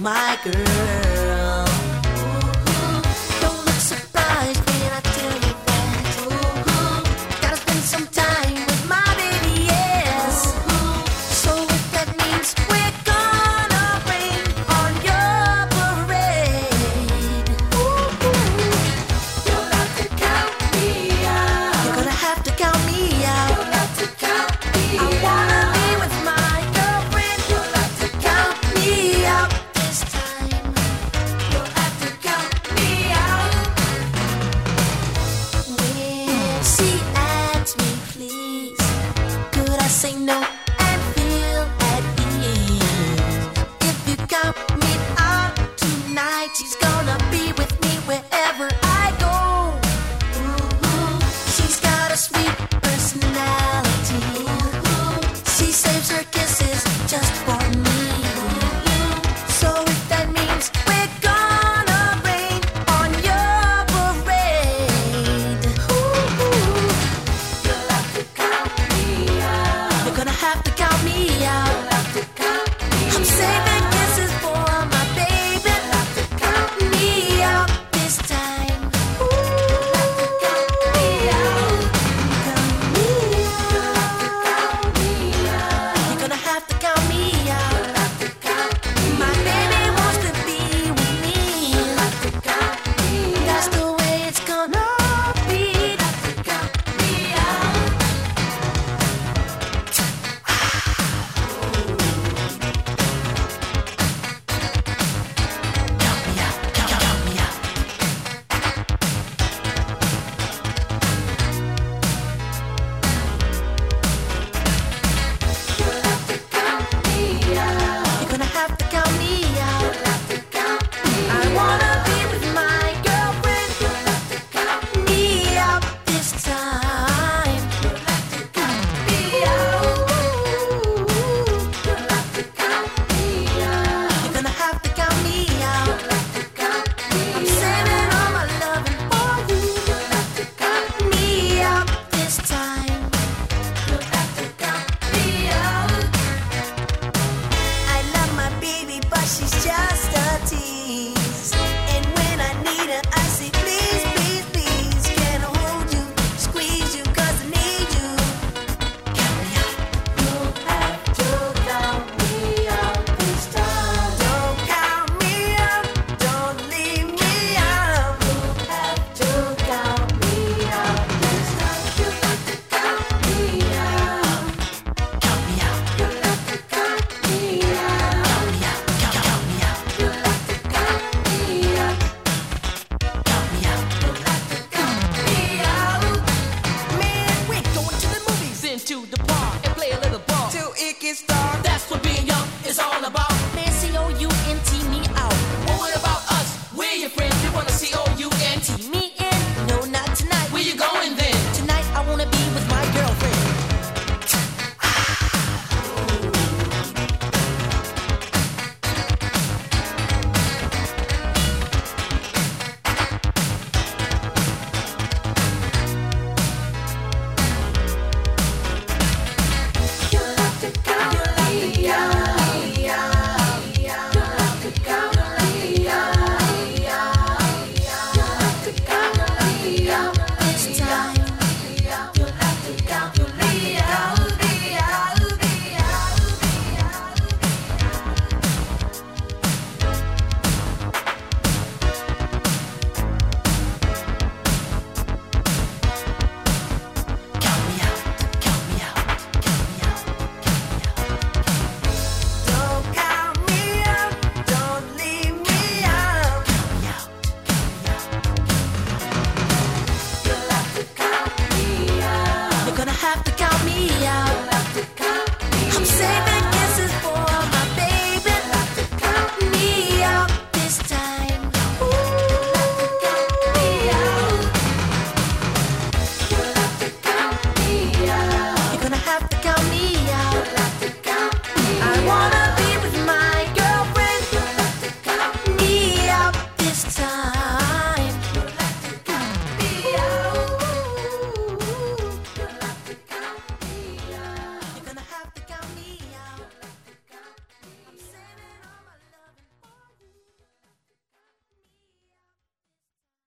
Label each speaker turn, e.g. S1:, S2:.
S1: my girl. Say no
S2: into the